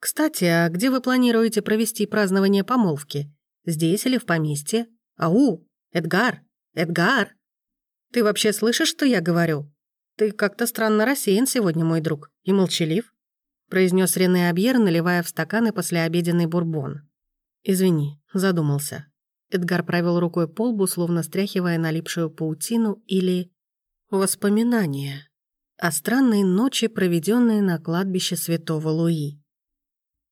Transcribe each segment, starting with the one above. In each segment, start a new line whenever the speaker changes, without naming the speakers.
«Кстати, а где вы планируете провести празднование помолвки? Здесь или в поместье? Ау! Эдгар! Эдгар! Ты вообще слышишь, что я говорю? Ты как-то странно рассеян сегодня, мой друг, и молчалив», произнес Рене Абьер, наливая в стаканы послеобеденный бурбон. «Извини, задумался». Эдгар провел рукой по лбу, словно стряхивая налипшую паутину или... Воспоминания о странной ночи, проведенной на кладбище Святого Луи.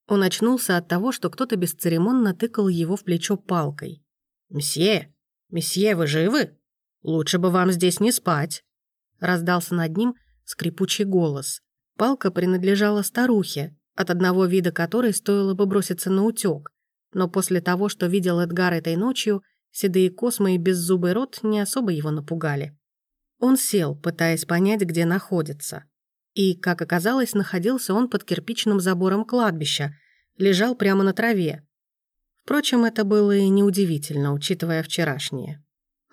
Он очнулся от того, что кто-то бесцеремонно тыкал его в плечо палкой. «Мсье! Месье, вы живы? Лучше бы вам здесь не спать!» Раздался над ним скрипучий голос. Палка принадлежала старухе, от одного вида которой стоило бы броситься на утёк. Но после того, что видел Эдгар этой ночью, седые космы и беззубый рот не особо его напугали. Он сел, пытаясь понять, где находится. И, как оказалось, находился он под кирпичным забором кладбища, лежал прямо на траве. Впрочем, это было и неудивительно, учитывая вчерашнее.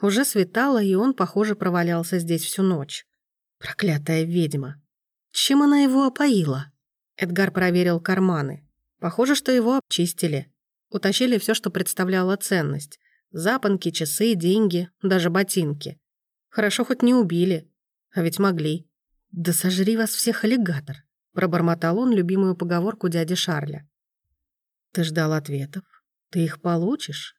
Уже светало, и он, похоже, провалялся здесь всю ночь. Проклятая ведьма. Чем она его опоила? Эдгар проверил карманы. Похоже, что его обчистили. Утащили все, что представляло ценность. Запонки, часы, деньги, даже ботинки. Хорошо хоть не убили. А ведь могли. «Да сожри вас всех, аллигатор!» — пробормотал он любимую поговорку дяди Шарля. «Ты ждал ответов. Ты их получишь?»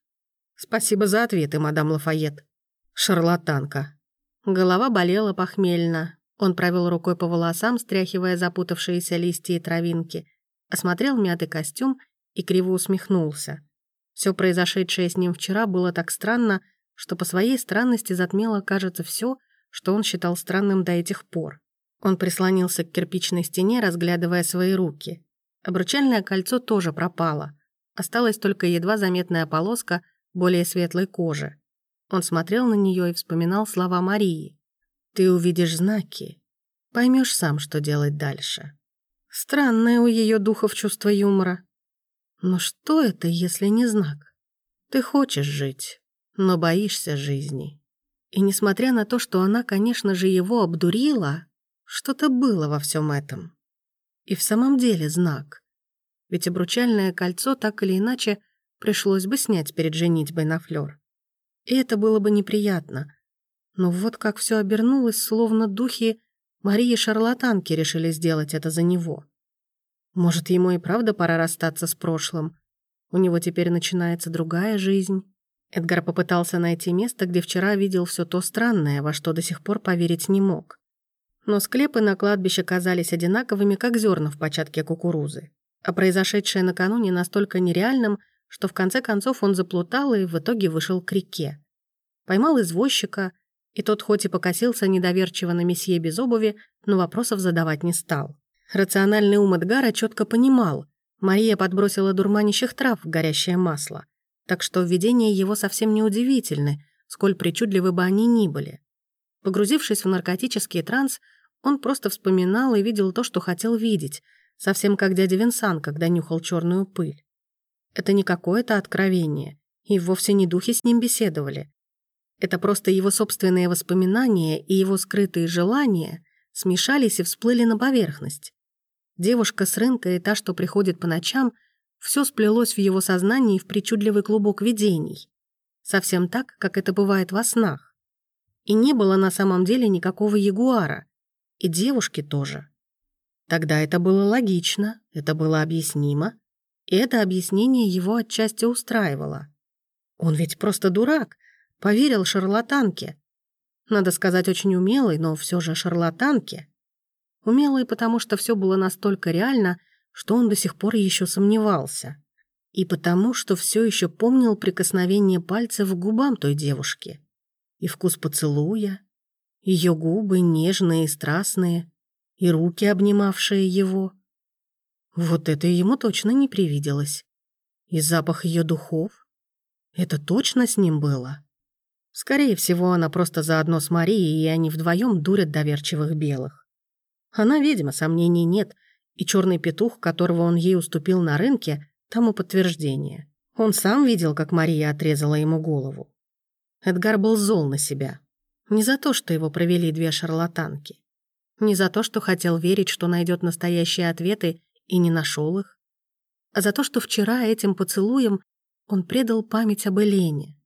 «Спасибо за ответы, мадам Лафайет». «Шарлатанка». Голова болела похмельно. Он провел рукой по волосам, стряхивая запутавшиеся листья и травинки, осмотрел мятый костюм и криво усмехнулся. Все произошедшее с ним вчера было так странно, что по своей странности затмело, кажется, все, что он считал странным до этих пор. Он прислонился к кирпичной стене, разглядывая свои руки. Обручальное кольцо тоже пропало. Осталась только едва заметная полоска более светлой кожи. Он смотрел на нее и вспоминал слова Марии. «Ты увидишь знаки. Поймешь сам, что делать дальше». Странное у ее духов чувство юмора. Но что это, если не знак? Ты хочешь жить, но боишься жизни. И несмотря на то, что она, конечно же, его обдурила, что-то было во всем этом. И в самом деле знак. Ведь обручальное кольцо так или иначе пришлось бы снять перед женитьбой на Флёр. И это было бы неприятно. Но вот как все обернулось, словно духи Марии Шарлатанки решили сделать это за него. Может, ему и правда пора расстаться с прошлым. У него теперь начинается другая жизнь. Эдгар попытался найти место, где вчера видел все то странное, во что до сих пор поверить не мог но склепы на кладбище казались одинаковыми, как зерна в початке кукурузы. А произошедшее накануне настолько нереальным, что в конце концов он заплутал и в итоге вышел к реке. Поймал извозчика, и тот хоть и покосился недоверчиво на месье без обуви, но вопросов задавать не стал. Рациональный ум Эдгара четко понимал, Мария подбросила дурманящих трав в горящее масло, так что введения его совсем не удивительны, сколь причудливы бы они ни были. Погрузившись в наркотический транс, он просто вспоминал и видел то, что хотел видеть, совсем как дядя Винсан, когда нюхал черную пыль. Это не какое-то откровение, и вовсе не духи с ним беседовали. Это просто его собственные воспоминания и его скрытые желания смешались и всплыли на поверхность. Девушка с рынка и та, что приходит по ночам, все сплелось в его сознании в причудливый клубок видений. Совсем так, как это бывает во снах. И не было на самом деле никакого ягуара, и девушки тоже. Тогда это было логично, это было объяснимо, и это объяснение его отчасти устраивало. Он ведь просто дурак, поверил шарлатанке. Надо сказать, очень умелый, но все же шарлатанке. Умелый, потому что все было настолько реально, что он до сих пор еще сомневался. И потому, что все еще помнил прикосновение пальцев к губам той девушки. И вкус поцелуя, ее губы нежные и страстные, и руки, обнимавшие его. Вот это ему точно не привиделось. И запах ее духов. Это точно с ним было? Скорее всего, она просто заодно с Марией, и они вдвоем дурят доверчивых белых. Она ведьма, сомнений нет, и черный петух, которого он ей уступил на рынке, тому подтверждение. Он сам видел, как Мария отрезала ему голову. Эдгар был зол на себя. Не за то, что его провели две шарлатанки. Не за то, что хотел верить, что найдет настоящие ответы и не нашел их. а за то, что вчера этим поцелуем он предал память об Элене.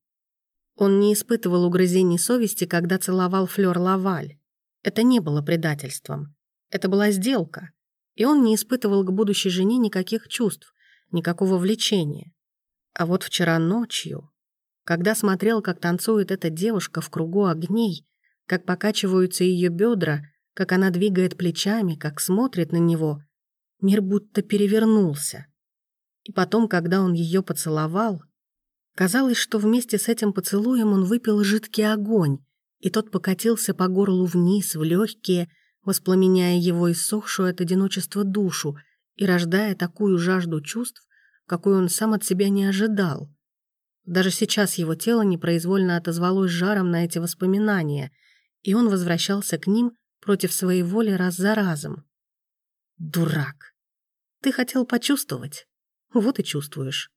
Он не испытывал угрызений совести, когда целовал Флёр Лаваль. Это не было предательством. Это была сделка. И он не испытывал к будущей жене никаких чувств, никакого влечения. А вот вчера ночью, когда смотрел, как танцует эта девушка в кругу огней, как покачиваются ее бедра, как она двигает плечами, как смотрит на него, мир будто перевернулся. И потом, когда он ее поцеловал, казалось, что вместе с этим поцелуем он выпил жидкий огонь, и тот покатился по горлу вниз, в легкие, воспламеняя его иссохшую от одиночества душу и рождая такую жажду чувств, какую он сам от себя не ожидал. Даже сейчас его тело непроизвольно отозвалось жаром на эти воспоминания, и он возвращался к ним против своей воли раз за разом. Дурак. Ты хотел почувствовать. Вот и чувствуешь.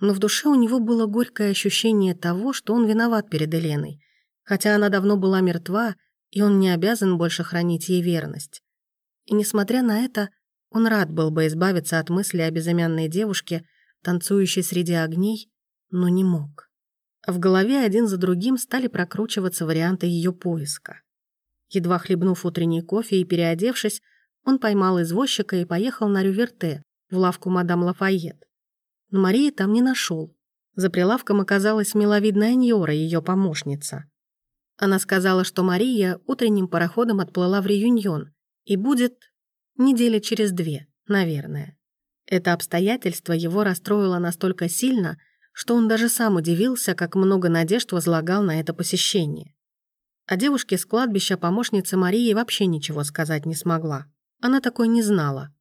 Но в душе у него было горькое ощущение того, что он виноват перед Еленой, хотя она давно была мертва, и он не обязан больше хранить ей верность. И несмотря на это, он рад был бы избавиться от мысли о безымянной девушке, танцующей среди огней, но не мог. В голове один за другим стали прокручиваться варианты ее поиска. Едва хлебнув утренний кофе и переодевшись, он поймал извозчика и поехал на Рюверте, в лавку мадам Лафайет. Но Марии там не нашел. За прилавком оказалась миловидная Ньора, ее помощница. Она сказала, что Мария утренним пароходом отплыла в Реюньон и будет недели через две, наверное. Это обстоятельство его расстроило настолько сильно, что он даже сам удивился, как много надежд возлагал на это посещение. О девушке с кладбища помощница Марии вообще ничего сказать не смогла. Она такой не знала.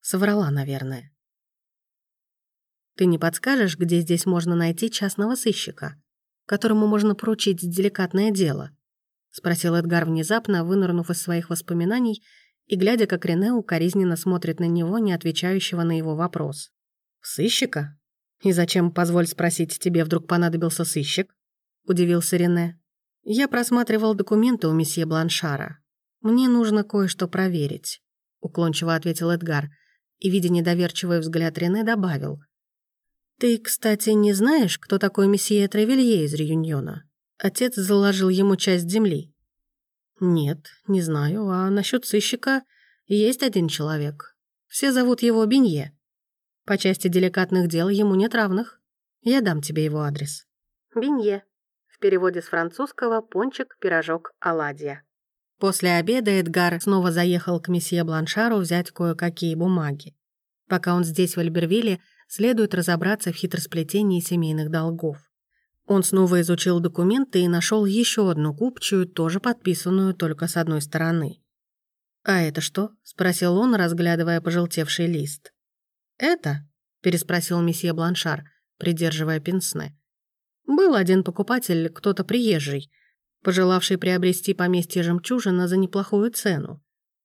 Соврала, наверное. «Ты не подскажешь, где здесь можно найти частного сыщика, которому можно поручить деликатное дело?» — спросил Эдгар внезапно, вынырнув из своих воспоминаний и глядя, как Рене укоризненно смотрит на него, не отвечающего на его вопрос. «Сыщика? И зачем, позволь спросить, тебе вдруг понадобился сыщик?» — удивился Рене. «Я просматривал документы у месье Бланшара. Мне нужно кое-что проверить», — уклончиво ответил Эдгар, и, видя недоверчивый взгляд Рене, добавил. «Ты, кстати, не знаешь, кто такой месье Тревелье из Реюньона? Отец заложил ему часть земли». «Нет, не знаю, а насчет сыщика есть один человек. Все зовут его Бенье. По части деликатных дел ему нет равных. Я дам тебе его адрес». «Бенье», в переводе с французского «пончик, пирожок, оладья». После обеда Эдгар снова заехал к месье Бланшару взять кое-какие бумаги. Пока он здесь, в Альбервилле, следует разобраться в хитросплетении семейных долгов. Он снова изучил документы и нашел еще одну купчую, тоже подписанную только с одной стороны. «А это что?» — спросил он, разглядывая пожелтевший лист. «Это?» — переспросил месье Бланшар, придерживая пенсне. «Был один покупатель, кто-то приезжий, пожелавший приобрести поместье жемчужина за неплохую цену.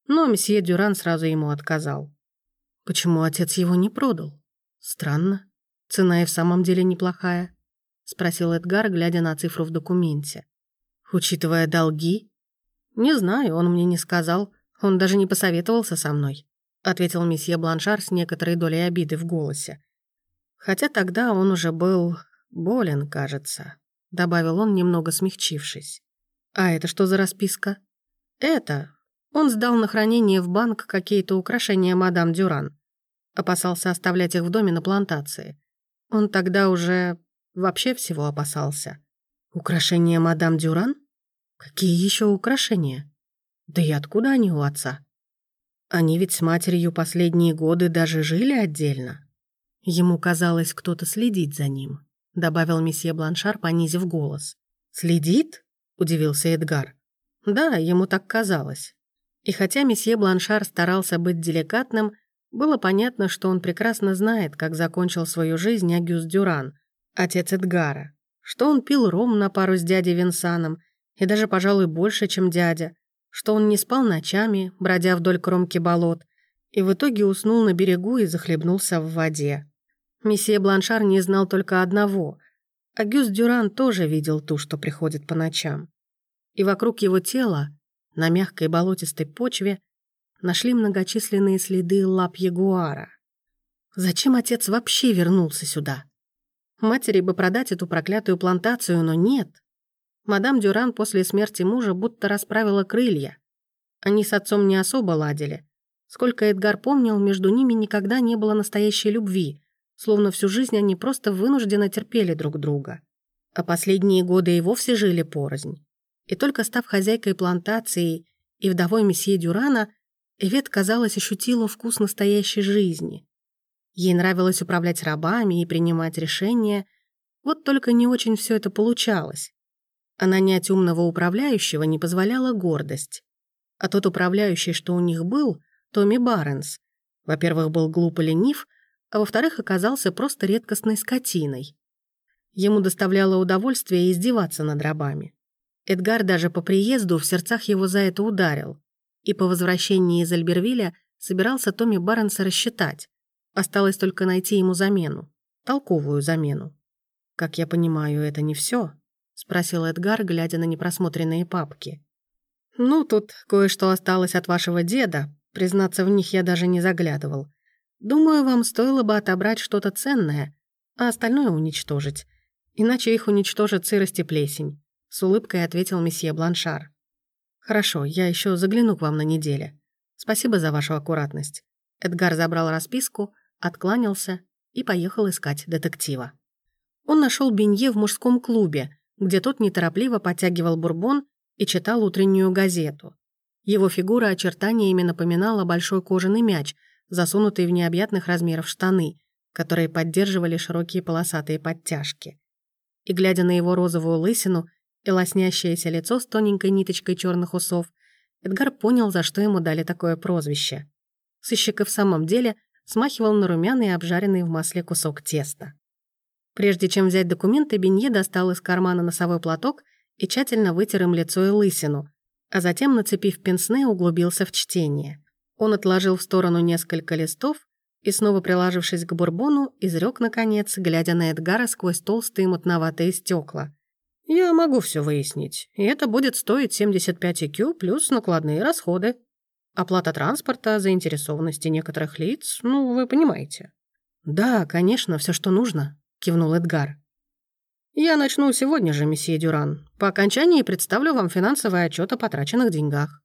Но месье Дюран сразу ему отказал. Почему отец его не продал? Странно. Цена и в самом деле неплохая, спросил Эдгар, глядя на цифру в документе. Учитывая долги? Не знаю, он мне не сказал. Он даже не посоветовался со мной, ответил месье Бланшар с некоторой долей обиды в голосе. Хотя тогда он уже был болен, кажется добавил он, немного смягчившись. «А это что за расписка?» «Это...» Он сдал на хранение в банк какие-то украшения мадам Дюран. Опасался оставлять их в доме на плантации. Он тогда уже вообще всего опасался. «Украшения мадам Дюран? Какие еще украшения? Да и откуда они у отца? Они ведь с матерью последние годы даже жили отдельно. Ему казалось, кто-то следит за ним добавил месье Бланшар, понизив голос. «Следит?» — удивился Эдгар. «Да, ему так казалось». И хотя месье Бланшар старался быть деликатным, было понятно, что он прекрасно знает, как закончил свою жизнь Агюс Дюран, отец Эдгара, что он пил ром на пару с дядей Винсаном, и даже, пожалуй, больше, чем дядя, что он не спал ночами, бродя вдоль кромки болот, и в итоге уснул на берегу и захлебнулся в воде. Месье Бланшар не знал только одного. Агюст Дюран тоже видел ту, что приходит по ночам. И вокруг его тела, на мягкой болотистой почве, нашли многочисленные следы лап ягуара. Зачем отец вообще вернулся сюда? Матери бы продать эту проклятую плантацию, но нет. Мадам Дюран после смерти мужа будто расправила крылья. Они с отцом не особо ладили. Сколько Эдгар помнил, между ними никогда не было настоящей любви, словно всю жизнь они просто вынужденно терпели друг друга. А последние годы и вовсе жили порознь. И только став хозяйкой плантации и вдовой месье Дюрана, Эвет, казалось, ощутила вкус настоящей жизни. Ей нравилось управлять рабами и принимать решения, вот только не очень все это получалось. А нанять умного управляющего не позволяла гордость. А тот управляющий, что у них был, Томми Барнс, во-первых, был глупо ленив, а во-вторых, оказался просто редкостной скотиной. Ему доставляло удовольствие издеваться над рабами. Эдгар даже по приезду в сердцах его за это ударил. И по возвращении из Альбервиля собирался Томми Барнса рассчитать. Осталось только найти ему замену. Толковую замену. «Как я понимаю, это не все? Спросил Эдгар, глядя на непросмотренные папки. «Ну, тут кое-что осталось от вашего деда. Признаться, в них я даже не заглядывал. Думаю, вам стоило бы отобрать что-то ценное, а остальное уничтожить. Иначе их уничтожит сырость и плесень», — с улыбкой ответил месье Бланшар. «Хорошо, я еще загляну к вам на неделе. Спасибо за вашу аккуратность». Эдгар забрал расписку, откланялся и поехал искать детектива. Он нашел Бенье в мужском клубе, где тот неторопливо подтягивал бурбон и читал утреннюю газету. Его фигура очертаниями напоминала большой кожаный мяч, засунутый в необъятных размеров штаны, которые поддерживали широкие полосатые подтяжки. И глядя на его розовую лысину и лоснящееся лицо с тоненькой ниточкой черных усов, Эдгар понял, за что ему дали такое прозвище. Сыщик и в самом деле смахивал на румяный обжаренный в масле кусок теста. Прежде чем взять документы, Бенье достал из кармана носовой платок и тщательно вытер им лицо и лысину, а затем, нацепив пенсне, углубился в чтение. Он отложил в сторону несколько листов и, снова приложившись к бурбону, изрек наконец, глядя на Эдгара сквозь толстые мутноватые стекла. «Я могу все выяснить, и это будет стоить 75 IQ плюс накладные расходы. Оплата транспорта, заинтересованности некоторых лиц, ну, вы понимаете». «Да, конечно, все, что нужно», — кивнул Эдгар. «Я начну сегодня же, месье Дюран. По окончании представлю вам финансовый отчет о потраченных деньгах».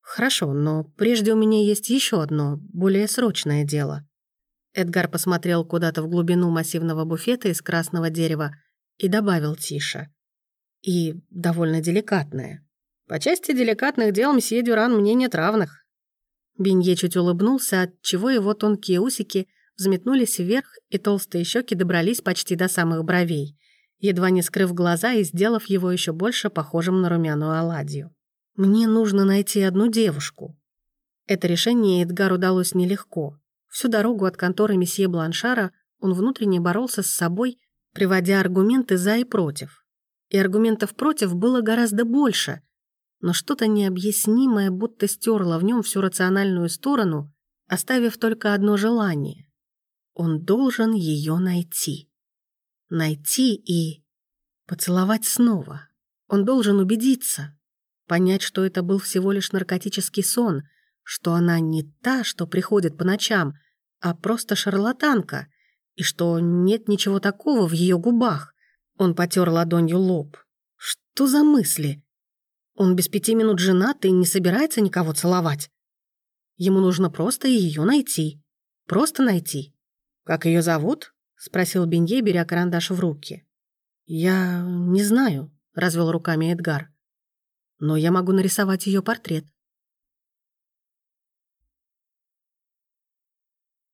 «Хорошо, но прежде у меня есть еще одно, более срочное дело». Эдгар посмотрел куда-то в глубину массивного буфета из красного дерева и добавил тише. «И довольно деликатное». По части деликатных дел мсье Дюран мне нет равных». Бенье чуть улыбнулся, от чего его тонкие усики взметнулись вверх, и толстые щеки добрались почти до самых бровей, едва не скрыв глаза и сделав его еще больше похожим на румяную оладью. «Мне нужно найти одну девушку». Это решение Эдгару удалось нелегко. Всю дорогу от конторы месье Бланшара он внутренне боролся с собой, приводя аргументы «за» и «против». И аргументов «против» было гораздо больше, но что-то необъяснимое будто стерло в нем всю рациональную сторону, оставив только одно желание. Он должен ее найти. Найти и поцеловать снова. Он должен убедиться, понять, что это был всего лишь наркотический сон, что она не та, что приходит по ночам, а просто шарлатанка, и что нет ничего такого в ее губах. Он потер ладонью лоб. Что за мысли? Он без пяти минут женат и не собирается никого целовать. Ему нужно просто ее найти. Просто найти. «Как ее зовут?» — спросил Бенье, беря карандаш в руки. «Я не знаю», — развел руками Эдгар. «Но я могу нарисовать ее портрет».